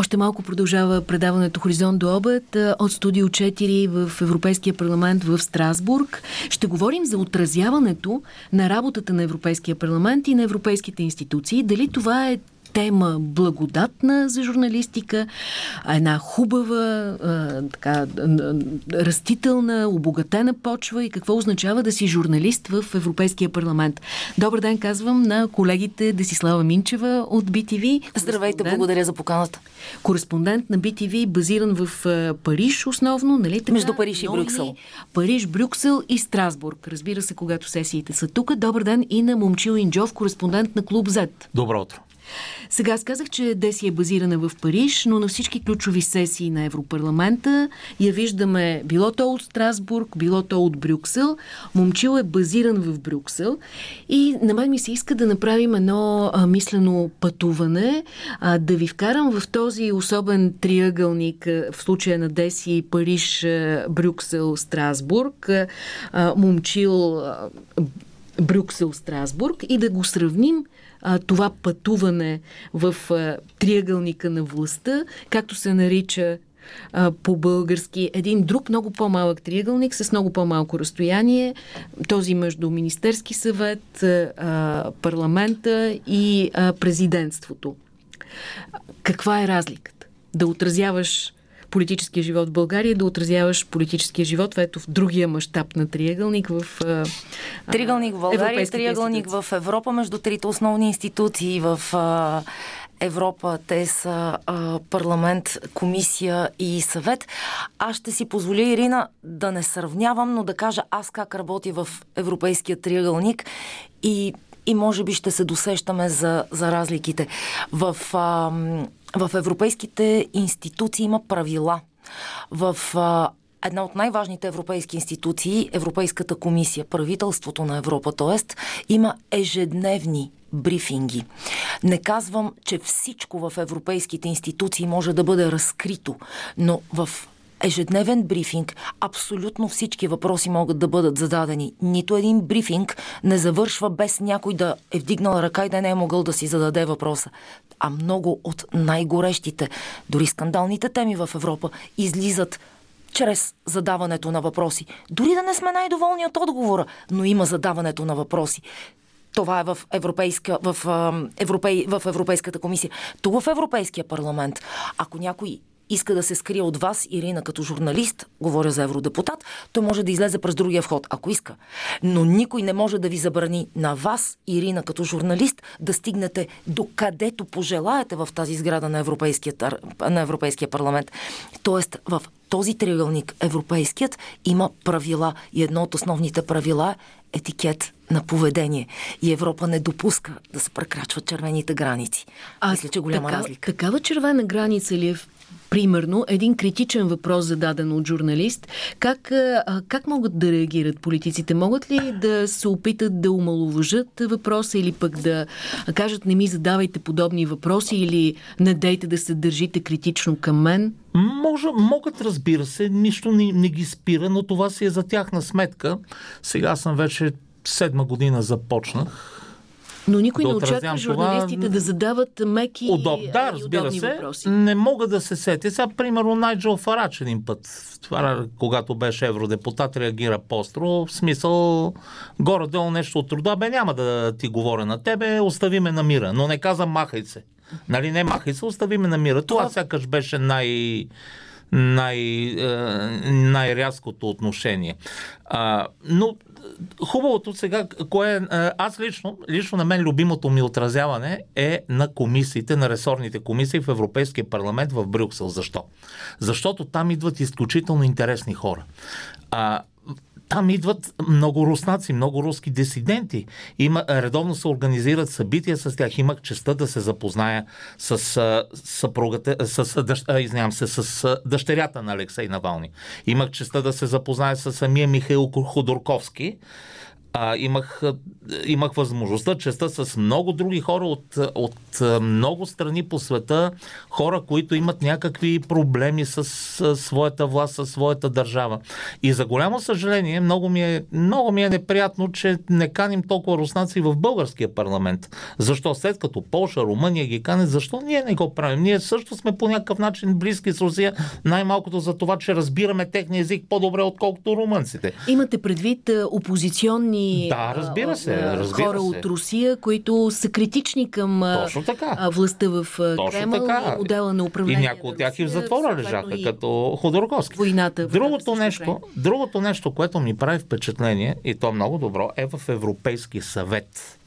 Още малко продължава предаването Хоризонт до обед от студио 4 в Европейския парламент в Страсбург. Ще говорим за отразяването на работата на Европейския парламент и на европейските институции. Дали това е тема благодатна за журналистика, една хубава, а, така, растителна, обогатена почва и какво означава да си журналист в Европейския парламент. Добър ден, казвам на колегите Десислава Минчева от BTV. Здравейте, благодаря за поканата. Кореспондент на BTV, базиран в Париж основно, нали така? Между Париж и Брюксел. Париж, Брюксел и Страсбург. Разбира се, когато сесиите са тук. Добър ден и на Момчил Инджов, кореспондент на Клуб Z. Добро утро. Сега аз казах, че Деси е базирана в Париж, но на всички ключови сесии на Европарламента я виждаме било то от Страсбург, било то от Брюксел. Момчил е базиран в Брюксел. И на мен ми се иска да направим едно а, мислено пътуване, а, да ви вкарам в този особен триъгълник в случая на Деси Париж, Брюксел, Страсбург, а, Момчил, Брюксел, Страсбург. И да го сравним а, това пътуване в а, триъгълника на властта, както се нарича по-български един друг много по-малък триъгълник с много по-малко разстояние, този между Министерски съвет, парламента и президентството. Каква е разликата? Да отразяваш политическия живот в България, да отразяваш политическия живот, ето в другия мащаб на триъгълник в Триъгълник в България, триъгълник в Европа, между трите основни институции в а, Европа. Те са а, парламент, комисия и съвет. Аз ще си позволя, Ирина, да не сравнявам, но да кажа аз как работя в Европейския триъгълник и и може би ще се досещаме за, за разликите. В а, в европейските институции има правила. В а, една от най-важните европейски институции, Европейската комисия, правителството на Европа, т.е. има ежедневни брифинги. Не казвам, че всичко в европейските институции може да бъде разкрито, но в ежедневен брифинг абсолютно всички въпроси могат да бъдат зададени. Нито един брифинг не завършва без някой да е вдигнал ръка и да не е могъл да си зададе въпроса. А много от най-горещите, дори скандалните теми в Европа излизат чрез задаването на въпроси. Дори да не сме най-доволни от отговора, но има задаването на въпроси. Това е в, европейска, в, европей, в Европейската комисия. Тук в Европейския парламент, ако някой иска да се скрие от вас, Ирина, като журналист, говоря за евродепутат, той може да излезе през другия вход, ако иска. Но никой не може да ви забрани на вас, Ирина, като журналист, да стигнете до където пожелаете в тази сграда на Европейския, на Европейския парламент. Тоест, в този триъгълник, европейският, има правила. И едно от основните правила е етикет на поведение. И Европа не допуска да се прекрачват червените граници. А, Мисля, че голяма така, разлика. Такава червена граница ли е примерно, един критичен въпрос зададен от журналист, как, как могат да реагират политиците? Могат ли да се опитат да омалуважат въпроса или пък да кажат не ми задавайте подобни въпроси или не дейте да се държите критично към мен? Може, могат, разбира се, нищо не, не ги спира, но това си е за тяхна сметка. Сега съм вече седма година започнах но никой да не очаква журналистите това... да задават меки Удоб... Да, разбира се. Въпроси. Не мога да се сетя. Сега, примерно, Найджел Фарач един път, това, когато беше евродепутат, реагира по-стро. В смисъл, горе-долу нещо от труда. Бе, няма да ти говоря на тебе, остави ме на мира. Но не каза махай се. Нали, не махай се, остави ме на мира. Това, това сякаш беше най- най, е, най-рязкото отношение. А, но хубавото сега, кое е, аз лично, лично на мен любимото ми отразяване е на комисиите, на ресорните комисии в Европейския парламент в Брюксел. Защо? Защото там идват изключително интересни хора. А, там идват много руснаци, много руски дисиденти. Има, редовно се организират събития с тях. Имах честа да се запозная с съпругата, с, дъщ, извинявам се, с дъщерята на Алексей Навални. Имах честа да се запозная с самия Михаил Ходорковски, а, имах, имах възможността, честа с много други хора от, от много страни по света, хора, които имат някакви проблеми с, с своята власт, с своята държава. И за голямо съжаление, много ми, е, много ми е неприятно, че не каним толкова руснаци в българския парламент. Защо след като Полша, Румъния ги канят, защо ние не го правим? Ние също сме по някакъв начин близки с Русия, най-малкото за това, че разбираме техния език по-добре, отколкото румънците. Имате предвид опозиционни да, разбира се, разбира хора се. от Русия, които са критични към Точно така. властта в Кремъл така. и модела на управление. И някои от тях и в затвора лежаха, и като Ходорковски. Войната. Другото нещо, другото нещо, което ми прави впечатление, и то много добро, е в Европейски съвет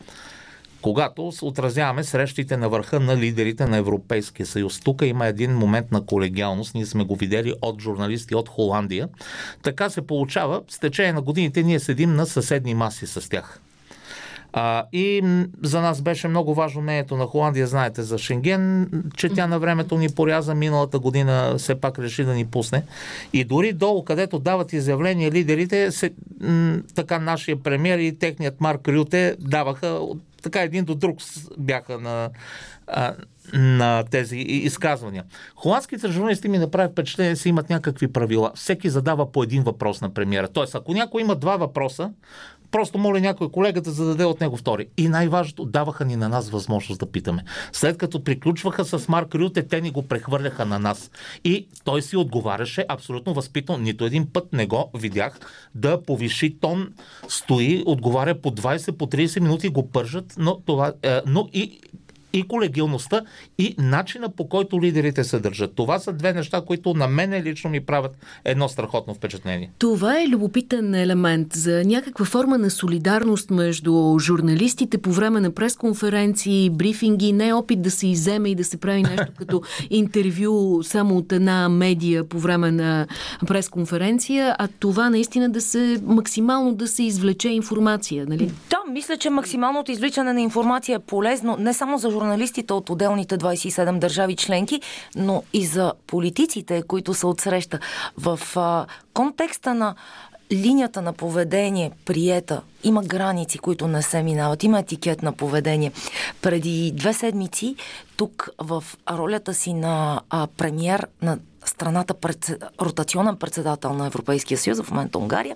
когато отразяваме срещите на върха на лидерите на Европейския съюз. Тук има един момент на колегиалност, ние сме го видели от журналисти от Холандия. Така се получава, с течение на годините ние седим на съседни маси с тях. А, и за нас беше много важно мнението на Холандия, знаете, за Шенген, че тя на времето ни поряза миналата година, все пак реши да ни пусне. И дори долу, където дават изявления лидерите, се, м- така нашия премьер и техният Марк Рюте даваха така един до друг бяха на, на тези изказвания. Холандските журналисти ми направят впечатление, си имат някакви правила. Всеки задава по един въпрос на премиера. Тоест, ако някой има два въпроса, просто моля някой колега да зададе от него втори. И най-важното, даваха ни на нас възможност да питаме. След като приключваха с Марк Рюте, те ни го прехвърляха на нас. И той си отговаряше абсолютно възпитано. Нито един път не го видях да повиши тон, стои, отговаря по 20, по 30 минути, го пържат, но, това, е, но и и колегиалността, и начина по който лидерите се държат. Това са две неща, които на мене лично ми правят едно страхотно впечатление. Това е любопитен елемент за някаква форма на солидарност между журналистите по време на пресконференции, брифинги, не опит да се иземе и да се прави нещо като интервю само от една медия по време на пресконференция, а това наистина да се максимално да се извлече информация, нали? Да, мисля, че максималното извличане на информация е полезно не само за журналистите от отделните 27 държави членки, но и за политиците, които са отсреща. В а, контекста на линията на поведение, приета, има граници, които не се минават, има етикет на поведение. Преди две седмици, тук в ролята си на а, премьер на страната пред, ротационен председател на Европейския съюз, в момента Унгария.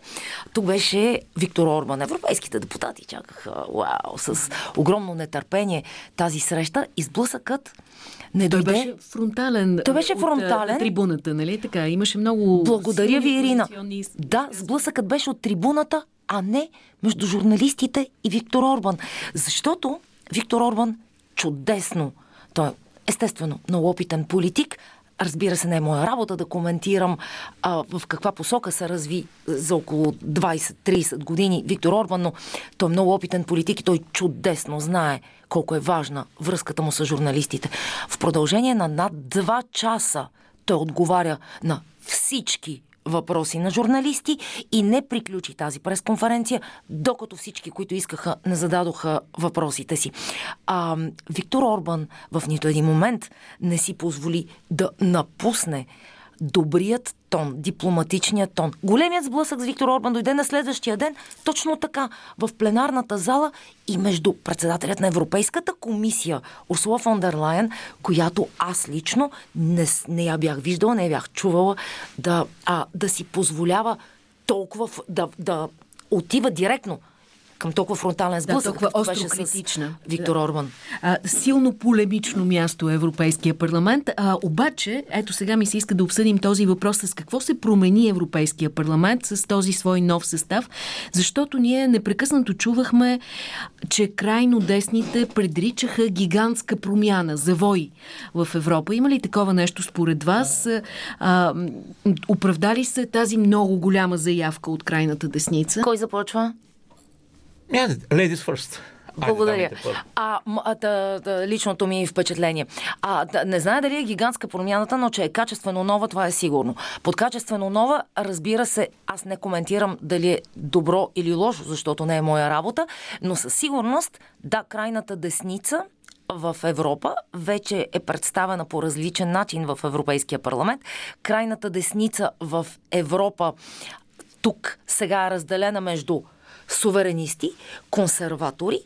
Тук беше Виктор Орбан. Европейските депутати чакаха, вау, с огромно нетърпение тази среща. Изблъсъкът не Той дойде. беше фронтален. Той беше фронтален. От, трибуната, нали? Така, имаше много. Благодаря ви, Ирина. Да, сблъсъкът беше от трибуната, а не между журналистите и Виктор Орбан. Защото Виктор Орбан чудесно, той е естествено много опитен политик, Разбира се, не е моя работа да коментирам а, в каква посока се разви за около 20-30 години Виктор Орбан, но той е много опитен политик и той чудесно знае колко е важна връзката му с журналистите. В продължение на над 2 часа той отговаря на всички въпроси на журналисти и не приключи тази пресконференция, докато всички, които искаха, не зададоха въпросите си. А, Виктор Орбан в нито един момент не си позволи да напусне добрият тон, дипломатичният тон. Големият сблъсък с Виктор Орбан дойде на следващия ден, точно така, в пленарната зала и между председателят на Европейската комисия Урсула фон дер Лайен, която аз лично не, не я бях виждала, не я бях чувала да, а, да си позволява толкова да, да отива директно към толкова фронтален сблъсък, да, толкова остро критична. Виктор да. Орбан. А, силно полемично място е Европейския парламент. А, обаче, ето сега ми се иска да обсъдим този въпрос с какво се промени Европейския парламент с този свой нов състав, защото ние непрекъснато чувахме, че крайно десните предричаха гигантска промяна, завой в Европа. Има ли такова нещо според вас? А, оправдали се тази много голяма заявка от крайната десница? Кой започва? Ladies first. Благодаря. А, а да, да, личното ми впечатление. А, да, не знае дали е гигантска промяната, но че е качествено нова, това е сигурно. Под качествено нова, разбира се, аз не коментирам дали е добро или лошо, защото не е моя работа, но със сигурност, да, крайната десница в Европа вече е представена по различен начин в Европейския парламент. Крайната десница в Европа тук сега е разделена между суверенисти, консерватори,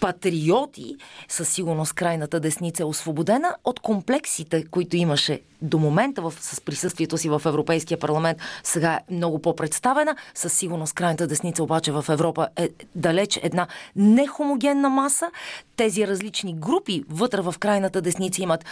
патриоти, със сигурност крайната десница е освободена от комплексите, които имаше до момента в, с присъствието си в Европейския парламент. Сега е много по-представена. Със сигурност крайната десница обаче в Европа е далеч една нехомогенна маса. Тези различни групи вътре в крайната десница имат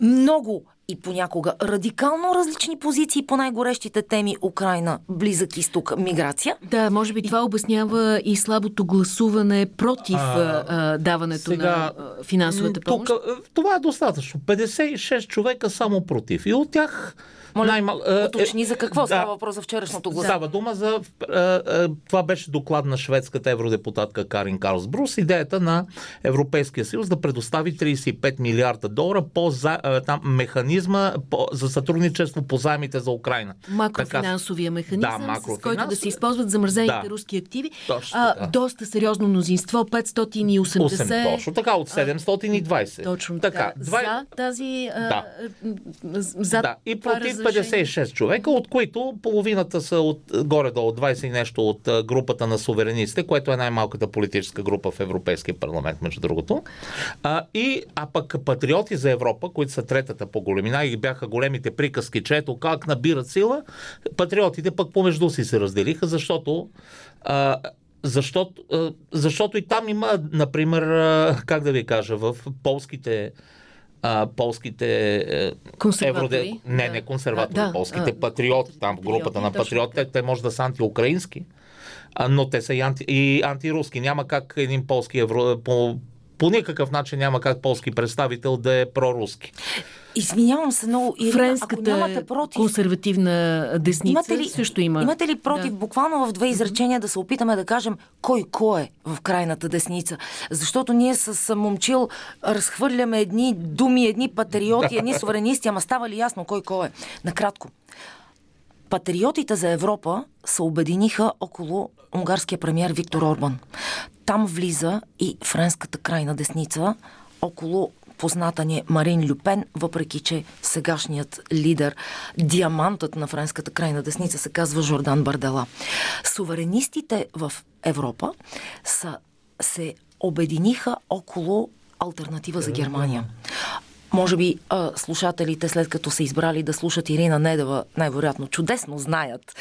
много и понякога радикално различни позиции по най-горещите теми Украина, близък изток, миграция. Да, може би това обяснява и слабото гласуване против а, а, даването сега, на финансовата помощ. Тук, това е достатъчно. 56 човека само против. И от тях моля, Най-мал... уточни за какво да, става въпрос за вчерашното гласуване. Става дума за... Това беше доклад на шведската евродепутатка Карин Карлсбрус. Идеята на Европейския съюз да предостави 35 милиарда долара по за, там, механизма по, за сътрудничество по заемите за Украина. Макрофинансовия механизъм, да, с който да се използват замързените да. руски активи. Точно а, доста сериозно мнозинство, 580. 8, точно така, от 720. А, точно така. така. За тази... Да. А, за да. И против 56 човека, от които половината са от горе-долу 20 и нещо от групата на суверенистите, което е най-малката политическа група в Европейския парламент, между другото. А, и, а пък патриоти за Европа, които са третата по големина и бяха големите приказки, че ето как набират сила, патриотите пък помежду си се разделиха, защото а, защото, защото и там има, например, как да ви кажа, в полските а, полските е. Евроде... Не, не консерватори, да, полските а, патриоти, там групата на патриотите, те може да са антиукраински, но те са и, анти, и антируски. Няма как един полски евро... По, по никакъв начин няма как полски представител да е проруски. Извинявам се много. Ирина, Френската ако нямате против, консервативна десница имате ли, също има. Имате ли против, да. буквално в две изречения, да се опитаме да кажем кой кой е в крайната десница? Защото ние с момчил разхвърляме едни думи, едни патриоти, едни суверенисти, ама става ли ясно кой кой е? Накратко. Патриотите за Европа се обединиха около унгарския премьер Виктор Орбан. Там влиза и френската крайна десница около позната ни е Марин Люпен, въпреки че сегашният лидер, диамантът на френската крайна десница се казва Жордан Бардела. Суверенистите в Европа са, се обединиха около альтернатива за Германия. Може би а, слушателите, след като са избрали да слушат Ирина Недева, най-вероятно чудесно знаят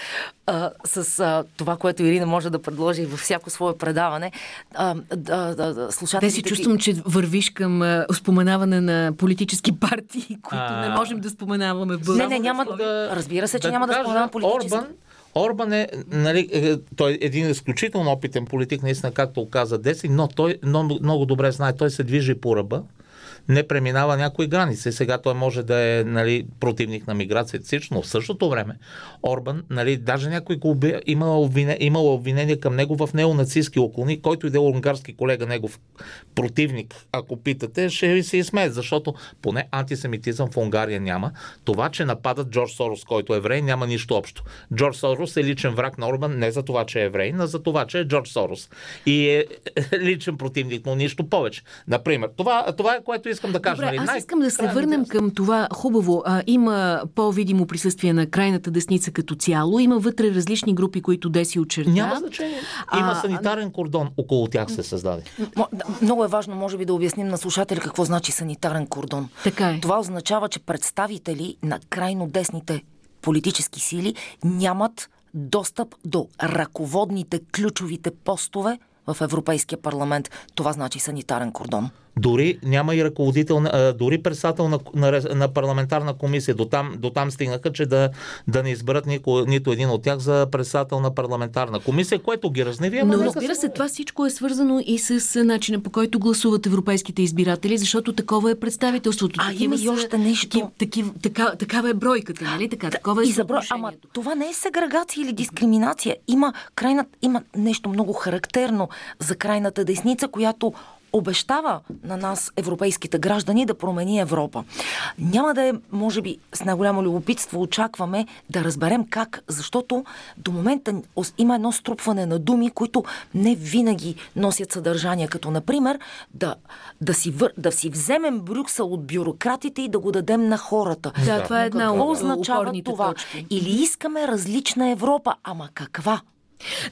а, с а, това, което Ирина може да предложи във всяко свое предаване. А, да, да, да, слушателите... Те си чувствам, че вървиш към а, споменаване на политически партии, които а... не можем да споменаваме в Не, не, няма да... Разбира се, че да няма да споменавам политически. Орбан, Орбан е, нали, е, той е един изключително опитен политик, наистина, както каза Деси, но той много, много добре знае, той се движи по ръба не преминава някои граници. Сега той може да е нали, противник на миграцията, всичко, но в същото време Орбан, нали, даже някой го уби, имал, обвине, имал обвинение към него в неонацистски оклони, който и да е унгарски колега, негов противник, ако питате, ще ви се изсмеят, защото поне антисемитизъм в Унгария няма. Това, че нападат Джордж Сорос, който е еврей, няма нищо общо. Джордж Сорос е личен враг на Орбан не за това, че е еврей, но за това, че е Джордж Сорос. И е личен противник, но нищо повече. Например, това, това е което искам да кажа. Добре, нали? аз искам да се върнем към това хубаво. А, има по-видимо присъствие на крайната десница като цяло. Има вътре различни групи, които Деси очерта. Няма значение. Има а, санитарен кордон около тях се създаде. Много е важно, може би, да обясним на слушатели какво значи санитарен кордон. Така е. Това означава, че представители на крайно десните политически сили нямат достъп до ръководните ключовите постове в Европейския парламент. Това значи санитарен кордон. Дори няма и ръководител, дори председател на, на, на парламентарна комисия. До там, до там стигнаха, че да, да не изберат нико, нито един от тях за председател на парламентарна комисия, което ги разневи. Но разбира се, това всичко е свързано и с начина по който гласуват европейските избиратели, защото такова е представителството. А има и още нещо. Таки, така, такава е бройката, нали? Така, такова е и за брой, Ама това не е сегрегация или дискриминация. Има, крайна, има нещо много характерно за крайната десница, която обещава на нас, европейските граждани, да промени Европа. Няма да е, може би, с най-голямо любопитство очакваме да разберем как, защото до момента има едно струпване на думи, които не винаги носят съдържание, като например да, да, си, вър, да си вземем Брюксел от бюрократите и да го дадем на хората. Да, това е една Какво означава това? Точки. Или искаме различна Европа, ама каква?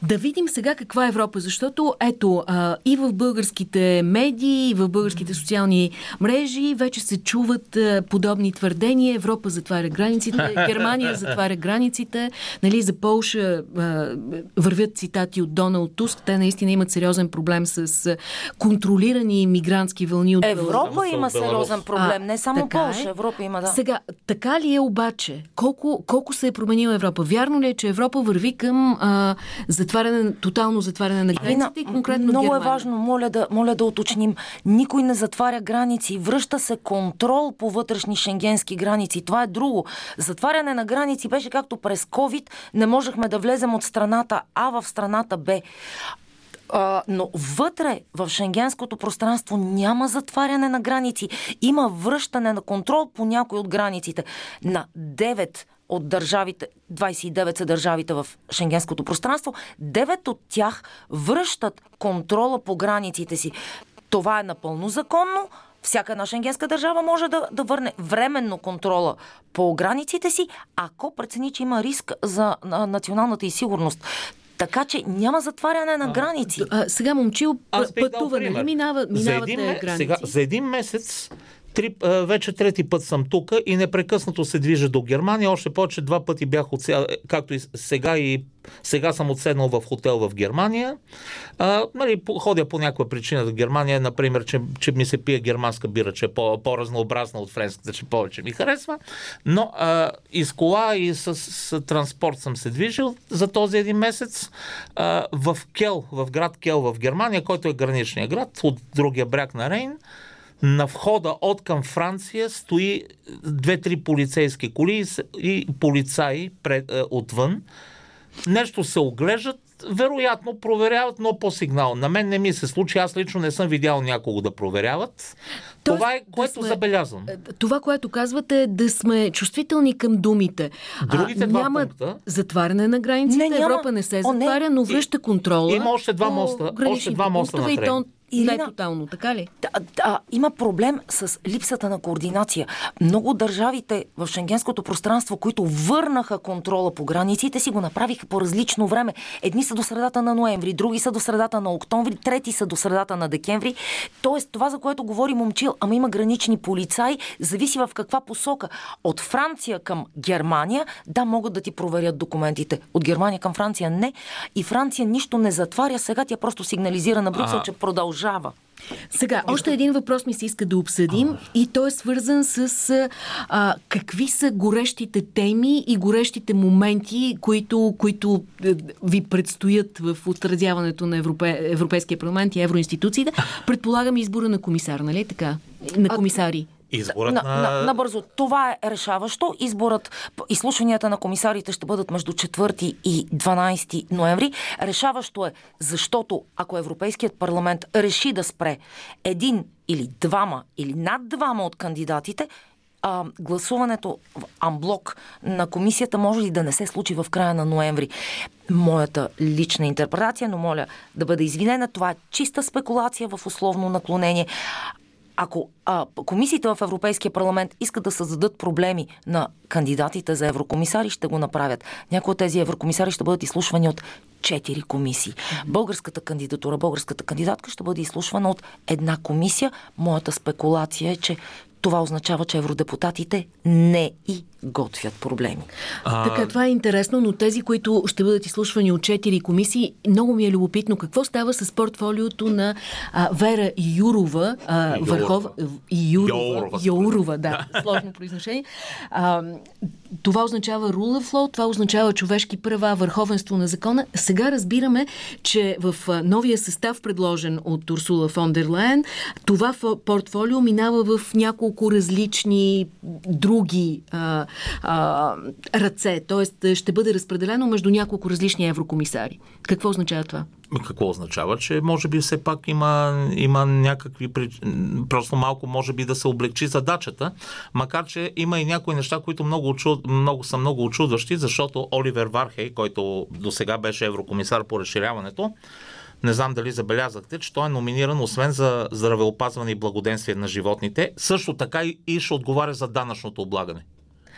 Да видим сега каква е Европа, защото ето а, и в българските медии, и в българските социални мрежи вече се чуват а, подобни твърдения. Европа затваря границите, Германия затваря границите, нали, за Полша а, вървят цитати от Доналд Туск. Те наистина имат сериозен проблем с контролирани мигрантски вълни от Европа има сериозен проблем, а, не само Полша. Е. Европа има, да. Сега, така ли е обаче? Колко, колко се е променила Европа? Вярно ли е, че Европа върви към а, затваряне, тотално затваряне на границите и конкретно Много Германия. е важно, моля да, моля да уточним. Никой не затваря граници. Връща се контрол по вътрешни шенгенски граници. Това е друго. Затваряне на граници беше както през COVID. Не можехме да влезем от страната А в страната Б. А, но вътре в шенгенското пространство няма затваряне на граници. Има връщане на контрол по някои от границите. На 9 от държавите, 29 са държавите в шенгенското пространство, 9 от тях връщат контрола по границите си. Това е напълно законно. Всяка една шенгенска държава може да, да върне временно контрола по границите си, ако прецени, че има риск за националната и сигурност. Така че няма затваряне на граници. А, сега момчил пътува, нали минава, минават за един, граници. Сега, за един месец три, вече трети път съм тук и непрекъснато се движа до Германия. Още повече два пъти бях отсядал, както и сега и сега съм отседнал в хотел в Германия. А, нали, ходя по някаква причина до Германия, например, че, че ми се пие германска бира, че е по, по-разнообразна от френската, че повече ми харесва. Но а, и с кола, и с, с транспорт съм се движил за този един месец а, в Кел, в град Кел в Германия, който е граничния град, от другия бряг на Рейн на входа от към Франция стои две-три полицейски коли и полицаи пред, е, отвън. Нещо се оглеждат, вероятно проверяват, но по сигнал. На мен не ми се случи, аз лично не съм видял някого да проверяват. Тоест, това е което да сме, забелязвам. Е, това, което казвате, е да сме чувствителни към думите. Другите а, два няма пункта... затваряне на границите, не, няма... Европа не се затваря, но връща контрола. Има още два моста, още два моста на трен. Ирина, не тотално, така ли? Да, да, има проблем с липсата на координация. Много държавите в шенгенското пространство, които върнаха контрола по границите, си го направиха по различно време. Едни са до средата на ноември, други са до средата на октомври, трети са до средата на декември. Тоест, това, за което говори момчил, ама има гранични полицаи, зависи в каква посока. От Франция към Германия, да, могат да ти проверят документите. От Германия към Франция не. И Франция нищо не затваря. Сега тя просто сигнализира на Брюксел, че продължава продължава. Сега, още един въпрос ми се иска да обсъдим и той е свързан с а, какви са горещите теми и горещите моменти, които, които е, ви предстоят в отразяването на Европе, Европейския парламент и евроинституциите. Предполагам избора на комисар, нали така? На комисари. А... Изборът на... на... на... Набързо. Това е решаващо. Изборът, изслушванията на комисарите ще бъдат между 4 и 12 ноември. Решаващо е, защото ако Европейският парламент реши да спре един или двама или над двама от кандидатите, а, гласуването в амблок на комисията може ли да не се случи в края на ноември. Моята лична интерпретация, но моля да бъде извинена, това е чиста спекулация в условно наклонение ако а, комисиите в Европейския парламент искат да създадат проблеми на кандидатите за еврокомисари, ще го направят. Някои от тези еврокомисари ще бъдат изслушвани от четири комисии. Българската кандидатура, българската кандидатка ще бъде изслушвана от една комисия. Моята спекулация е, че това означава, че евродепутатите не и готвят проблеми. А... Така, това е интересно, но тези, които ще бъдат изслушвани от четири комисии, много ми е любопитно. Какво става с портфолиото на а, Вера Юрова, а, върхов... Юрова, Юрова, да, сложно произношение. А, това означава rule of law, това означава човешки права, върховенство на закона. Сега разбираме, че в новия състав, предложен от Урсула фон дер Лайен, това портфолио минава в няколко различни други а, а, ръце, т.е. ще бъде разпределено между няколко различни еврокомисари. Какво означава това? Какво означава? Че може би все пак има, има някакви... Просто малко може би да се облегчи задачата, макар че има и някои неща, които много, много са много очудващи, защото Оливер Вархей, който до сега беше еврокомисар по разширяването, не знам дали забелязахте, че той е номиниран освен за здравеопазване и благоденствие на животните, също така и ще отговаря за данъчното облагане.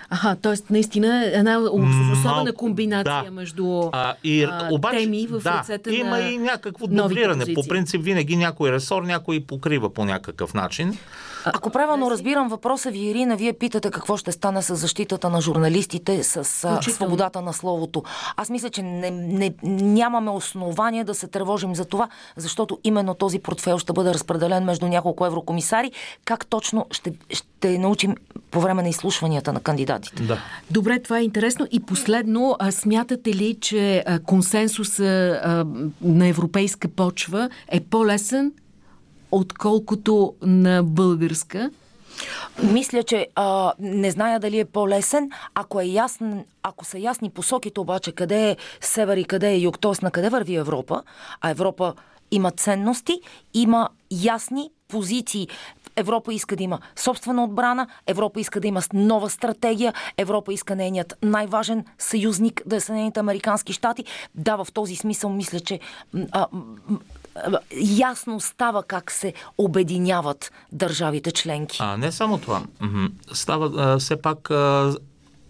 Аха, т.е. наистина една особена Но, комбинация да. между а, и, а, обаче, теми в да, ръцете има на и някакво дублиране. По принцип винаги някой ресор, някой покрива по някакъв начин. Ако правилно разбирам въпроса ви, Ирина, вие питате какво ще стане с защитата на журналистите, с свободата на словото. Аз мисля, че не, не, нямаме основания да се тревожим за това, защото именно този портфел ще бъде разпределен между няколко еврокомисари. Как точно ще, ще научим по време на изслушванията на кандидатите? Да. Добре, това е интересно. И последно, а, смятате ли, че а, на европейска почва е по-лесен отколкото на българска? Мисля, че а, не зная дали е по-лесен. Ако, е ясен, ако са ясни посоките обаче къде е север и къде е юг, т.е. на къде върви Европа, а Европа има ценности, има ясни позиции. Европа иска да има собствена отбрана, Европа иска да има нова стратегия, Европа иска нейният най-важен съюзник да е Съединените Американски щати. Да, в този смисъл мисля, че а, ясно става как се обединяват държавите членки. А не само това. Става все пак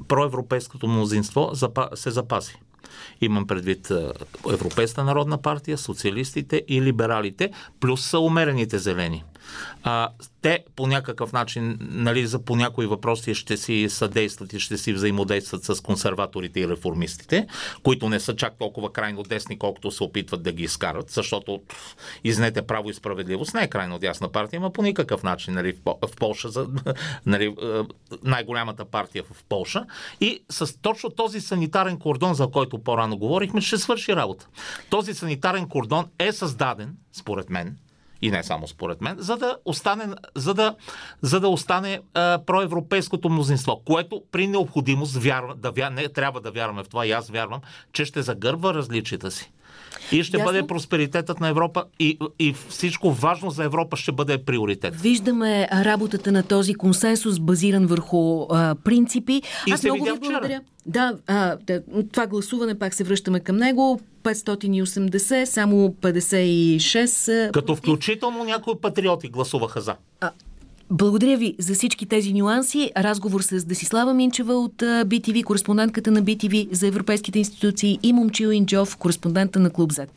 проевропейското мнозинство се запази. Имам предвид Европейска народна партия, социалистите и либералите, плюс са умерените зелени. А, те по някакъв начин, нали, за по някои въпроси ще си съдействат и ще си взаимодействат с консерваторите и реформистите, които не са чак толкова крайно десни, колкото се опитват да ги изкарат, защото изнете право и справедливост не е крайно дясна партия, но по никакъв начин нали, в Полша, за, нали, е, най-голямата партия в Полша. И с точно този санитарен кордон, за който по-рано говорихме, ще свърши работа. Този санитарен кордон е създаден, според мен, и не само според мен, за да остане, за да, за да остане а, проевропейското мнозинство, което при необходимост вярва, да вя, не трябва да вярваме в това, и аз вярвам, че ще загърва различията си. И ще Ясно? бъде просперитетът на Европа и, и всичко важно за Европа ще бъде приоритет. Виждаме работата на този консенсус, базиран върху а, принципи. И Аз много ви благодаря. Да, а, да, това гласуване, пак се връщаме към него. 580, само 56. Като включително някои патриоти гласуваха за. А, благодаря ви за всички тези нюанси. Разговор с Десислава Минчева от BTV, кореспондентката на BTV за европейските институции и Момчил Инджов, кореспондента на Клуб Z.